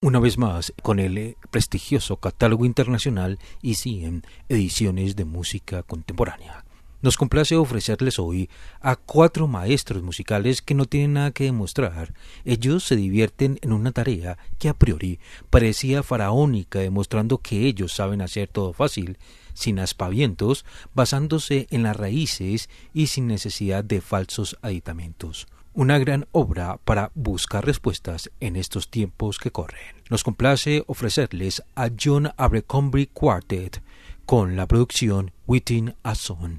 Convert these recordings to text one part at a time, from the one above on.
Una vez más, con el eh, prestigioso catálogo internacional ICM Ediciones de Música Contemporánea. Nos complace ofrecerles hoy a cuatro maestros musicales que no tienen nada que demostrar. Ellos se divierten en una tarea que a priori parecía faraónica, demostrando que ellos saben hacer todo fácil, sin aspavientos, basándose en las raíces y sin necesidad de falsos aditamentos una gran obra para buscar respuestas en estos tiempos que corren. Nos complace ofrecerles a John Abercrombie Quartet con la producción Within a Song.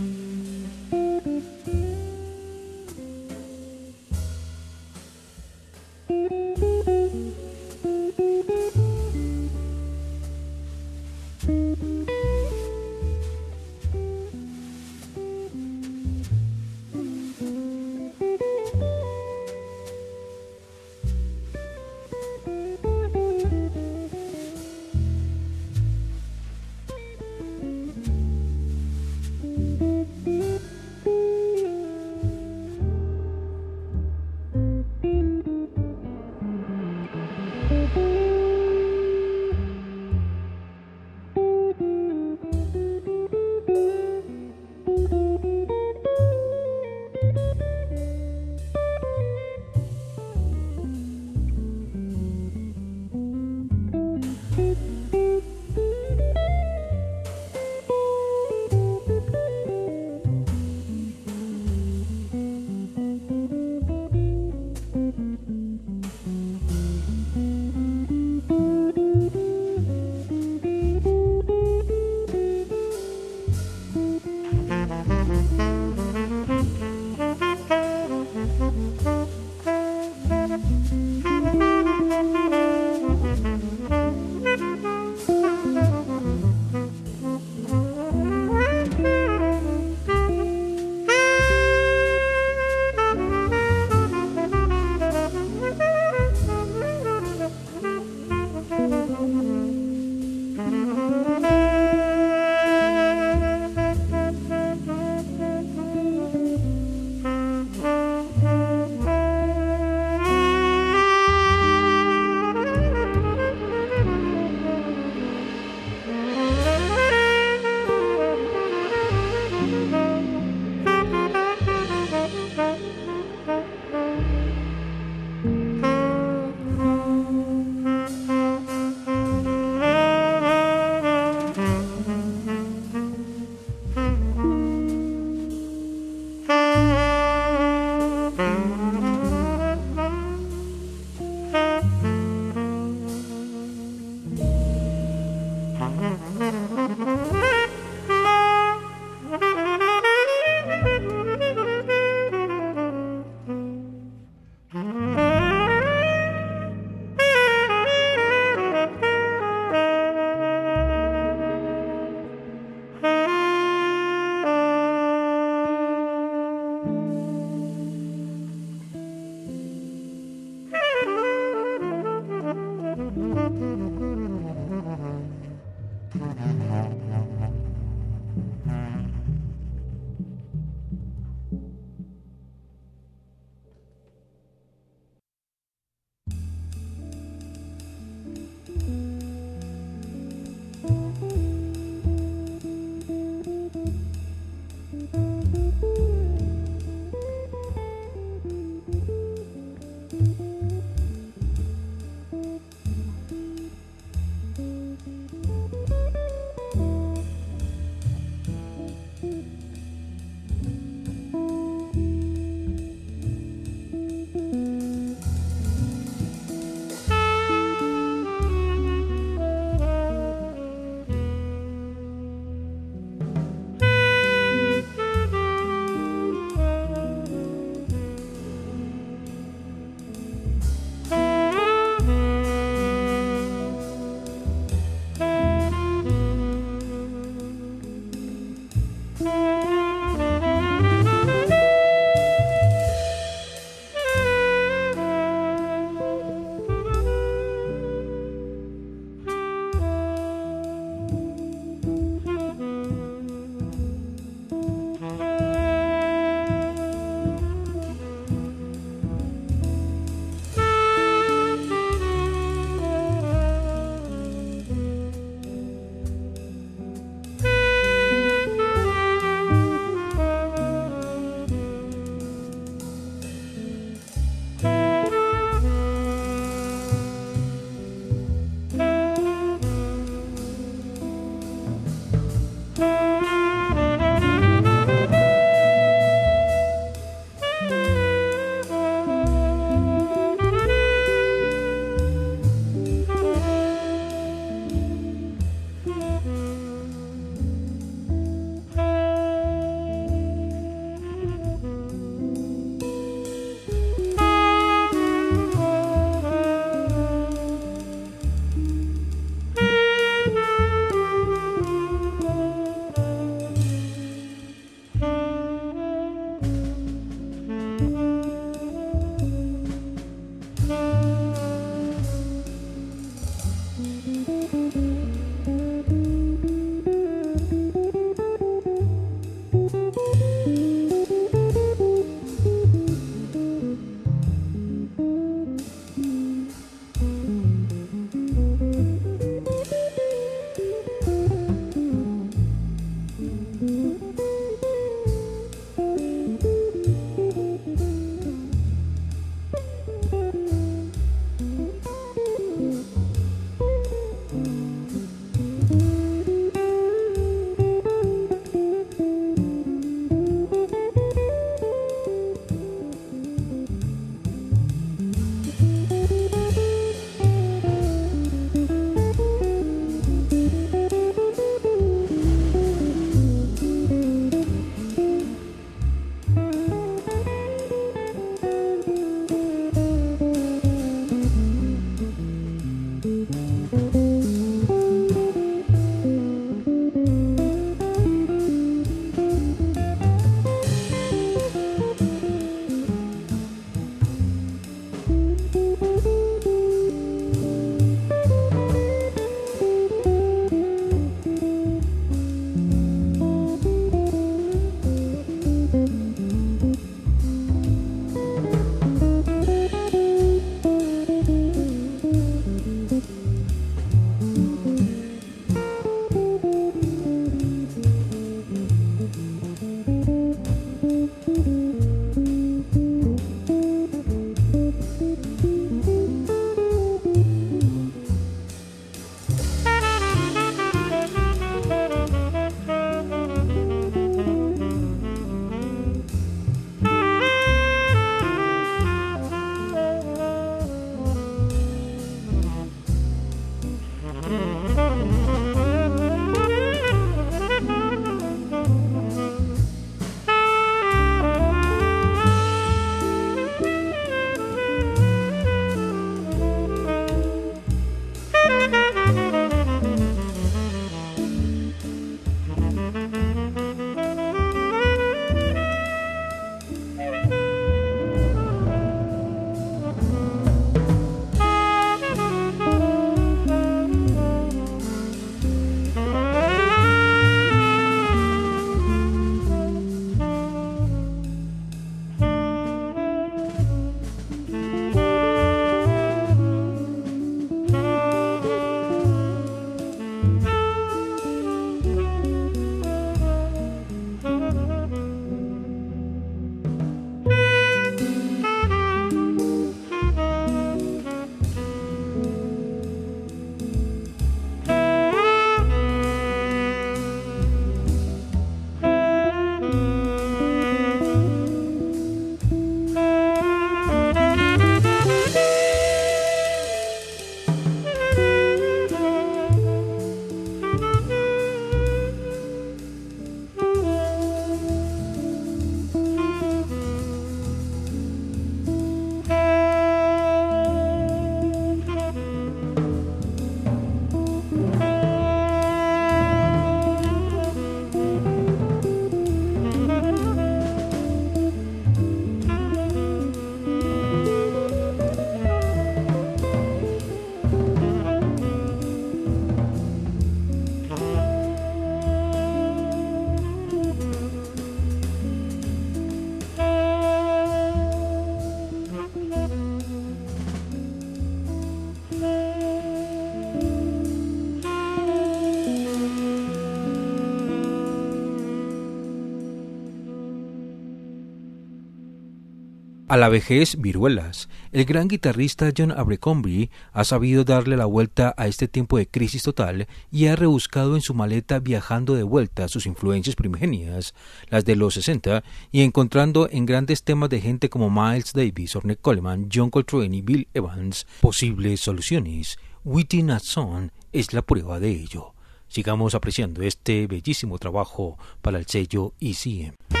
A la vejez, viruelas. El gran guitarrista John Abercrombie ha sabido darle la vuelta a este tiempo de crisis total y ha rebuscado en su maleta viajando de vuelta sus influencias primigenias, las de los 60, y encontrando en grandes temas de gente como Miles Davis, Ornette Coleman, John Coltrane y Bill Evans posibles soluciones. Witty Natson es la prueba de ello. Sigamos apreciando este bellísimo trabajo para el sello ECM.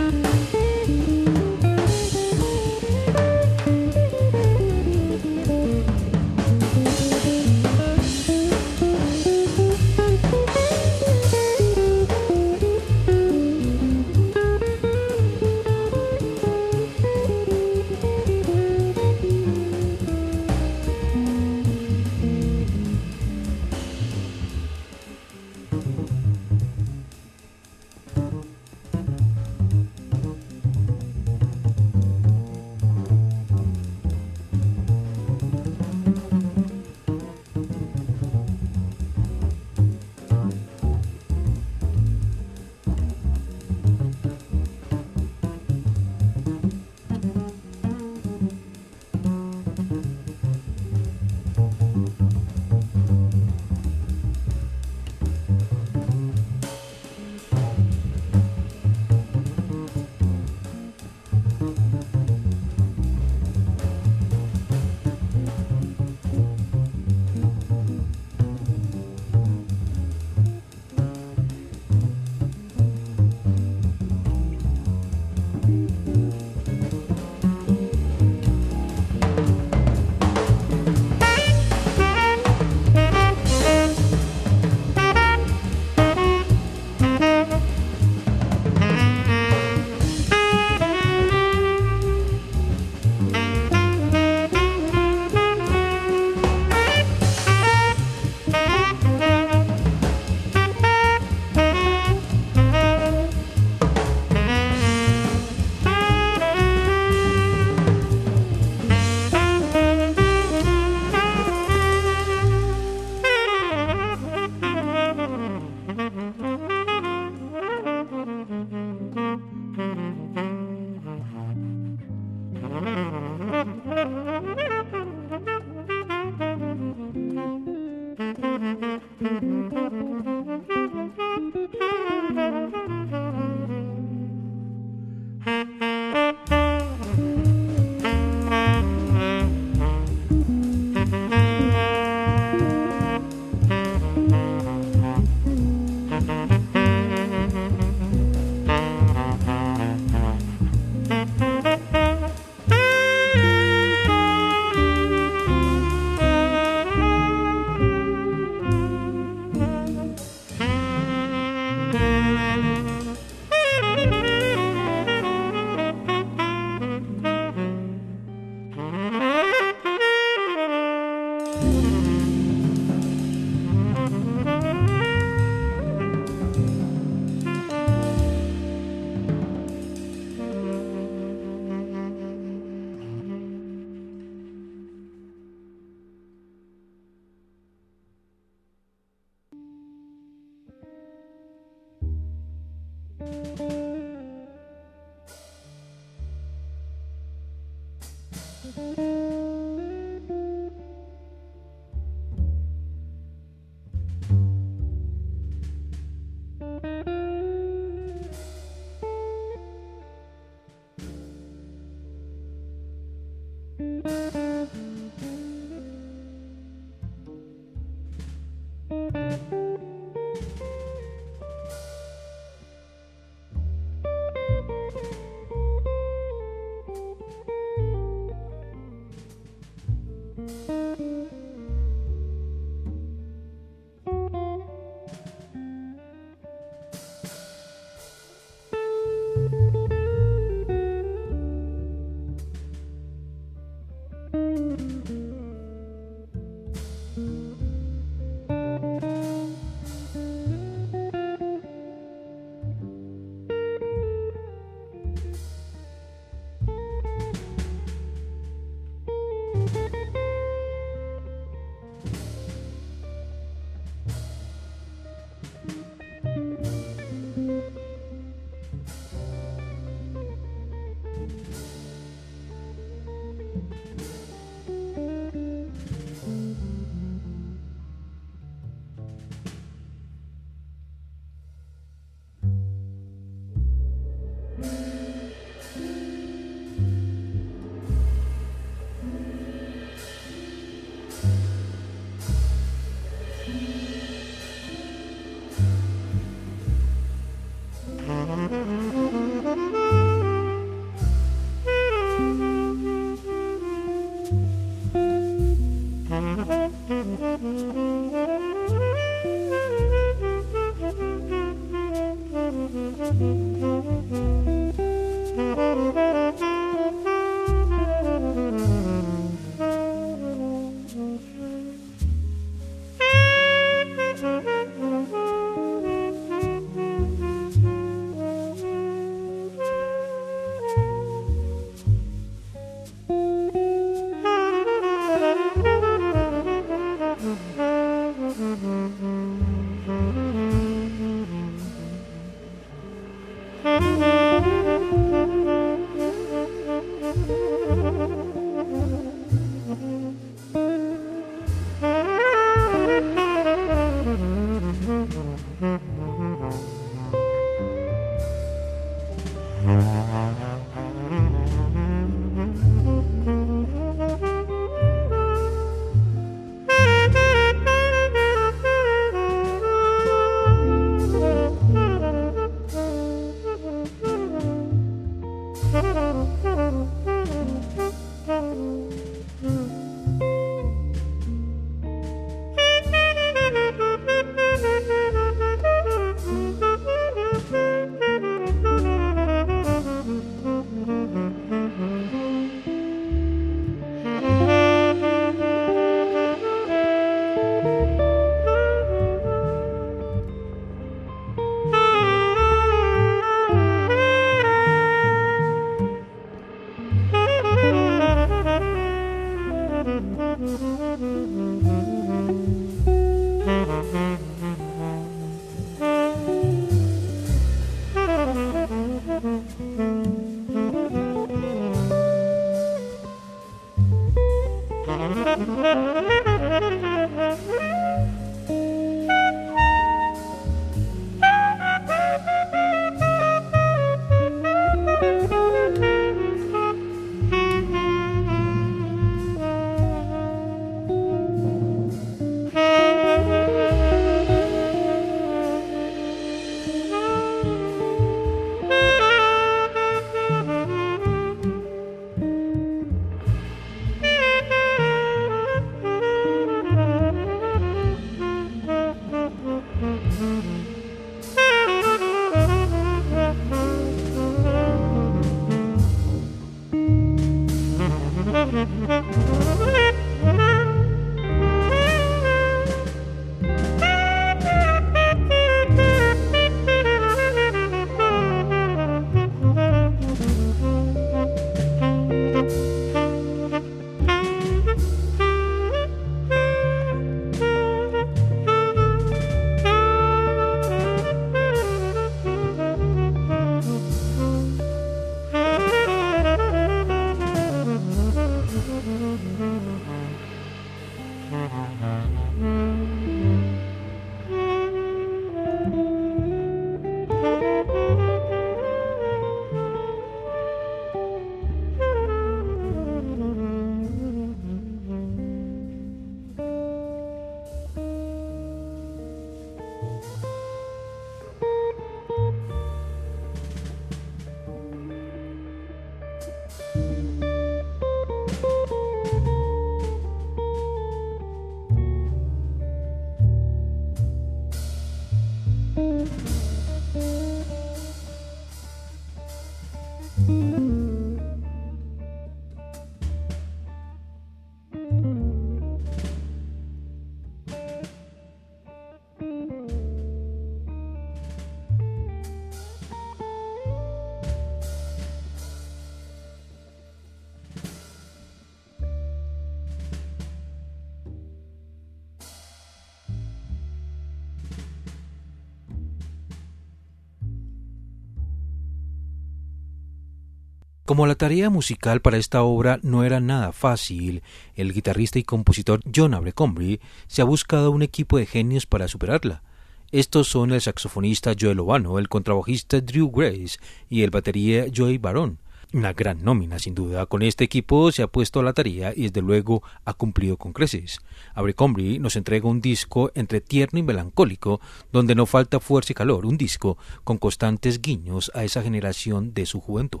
Como la tarea musical para esta obra no era nada fácil, el guitarrista y compositor John Abercrombie se ha buscado un equipo de genios para superarla. Estos son el saxofonista Joel Ovano, el contrabajista Drew Grace y el batería Joey Baron. Una gran nómina, sin duda. Con este equipo se ha puesto a la tarea y desde luego ha cumplido con creces. Abercrombie nos entrega un disco entre tierno y melancólico, donde no falta fuerza y calor, un disco con constantes guiños a esa generación de su juventud.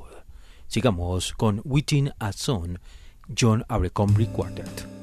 Sigamos con Within a Son, John Abercrombie Quartet.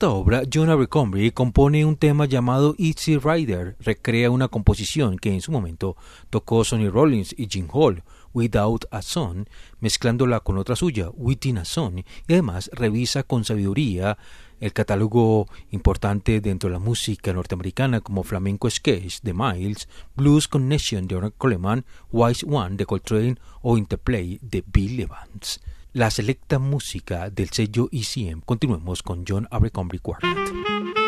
Esta obra, John Abercrombie compone un tema llamado Easy Rider, recrea una composición que en su momento tocó Sonny Rollins y Jim Hall, Without a Son, mezclándola con otra suya, Within a Son, y además revisa con sabiduría el catálogo importante dentro de la música norteamericana como Flamenco Sketch de Miles, Blues Connection de Ornette Coleman, Wise One de Coltrane o Interplay de Bill Evans la selecta música del sello ECM. Continuemos con John Abercrombie Quartet.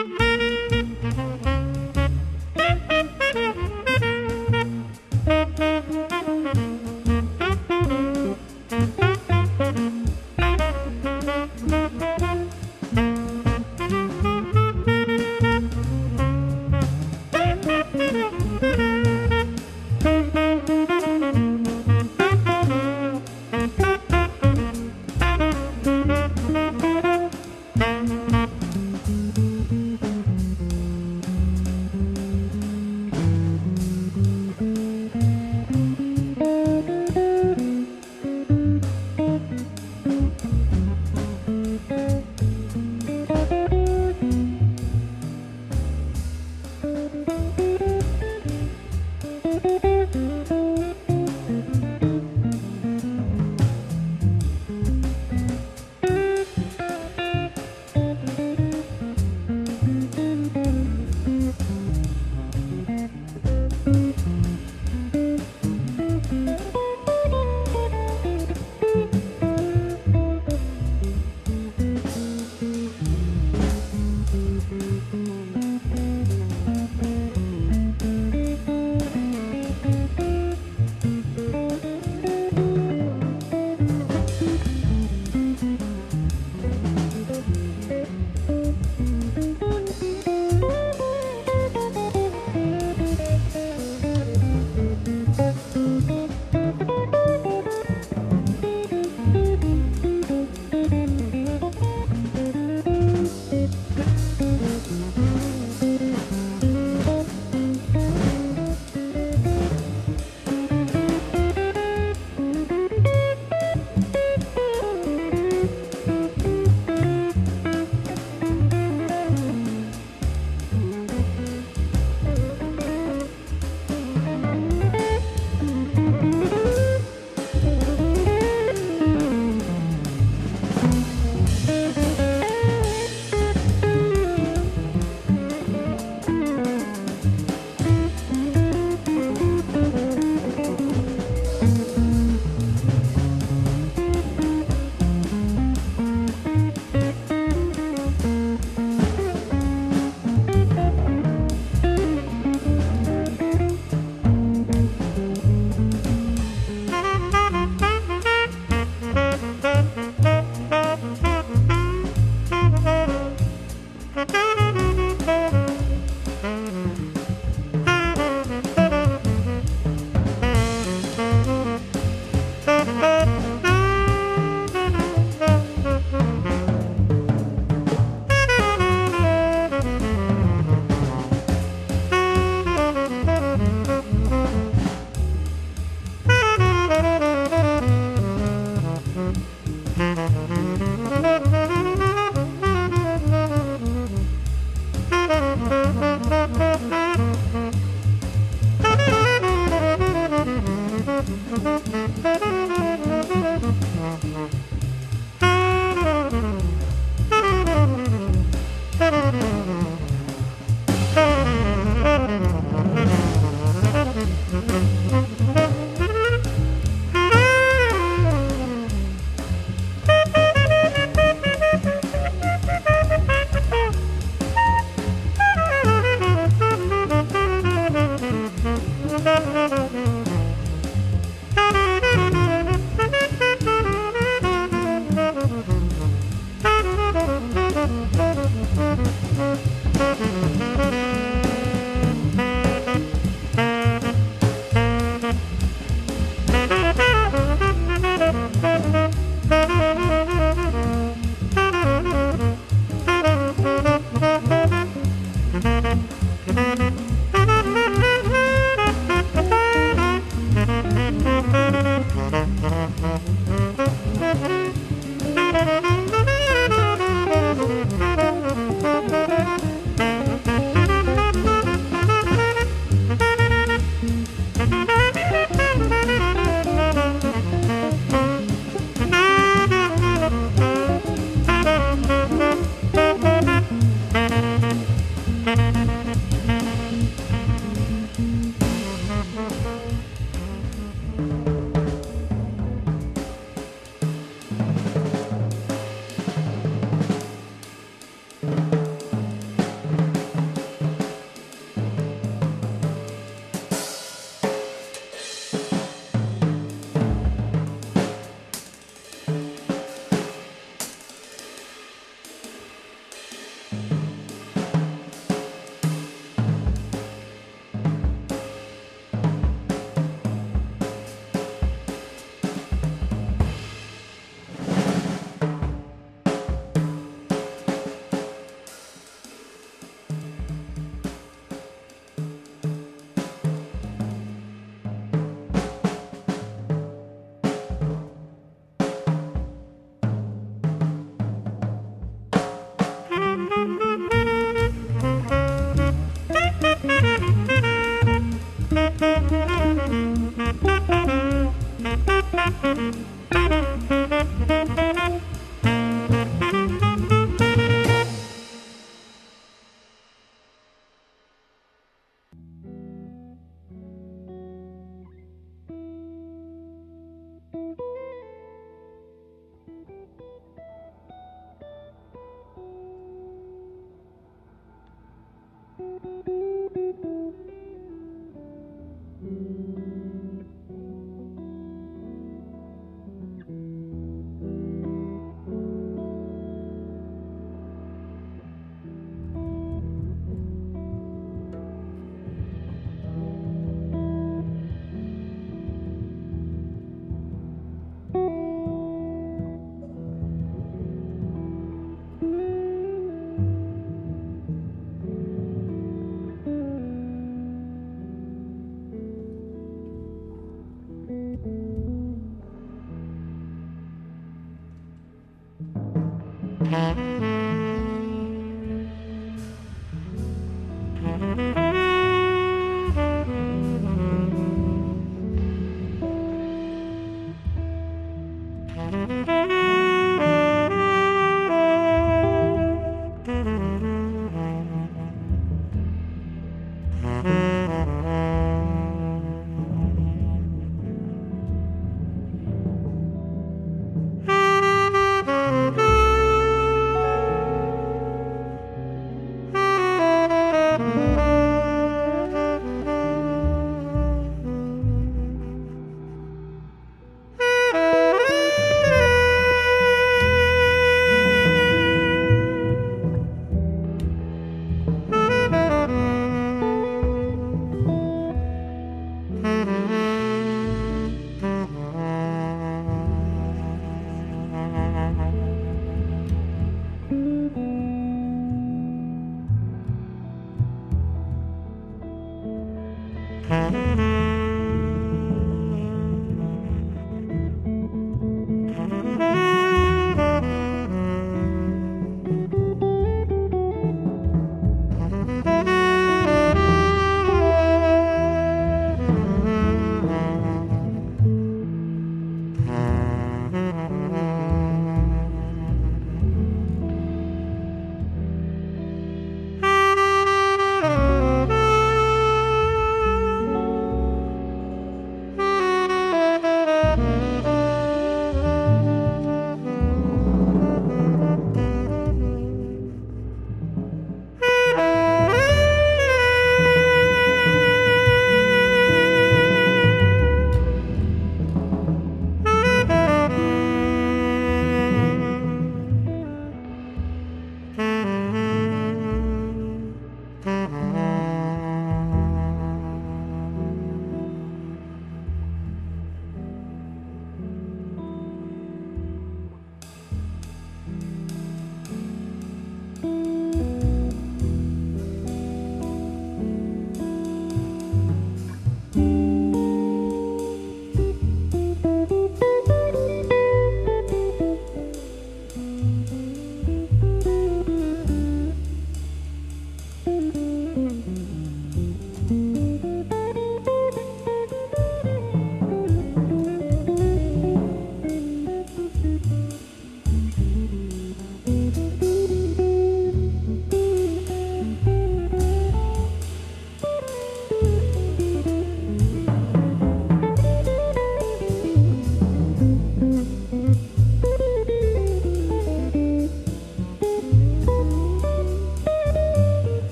Mm-hmm.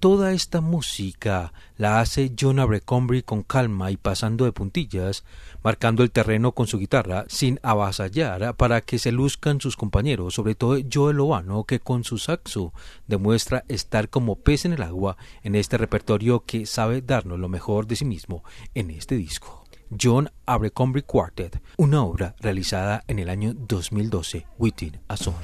Toda esta música la hace John Abercrombie con calma y pasando de puntillas, marcando el terreno con su guitarra, sin avasallar para que se luzcan sus compañeros, sobre todo Joel Ovano, que con su saxo demuestra estar como pez en el agua en este repertorio que sabe darnos lo mejor de sí mismo en este disco. John Abercrombie Quartet, una obra realizada en el año 2012, Within a Song.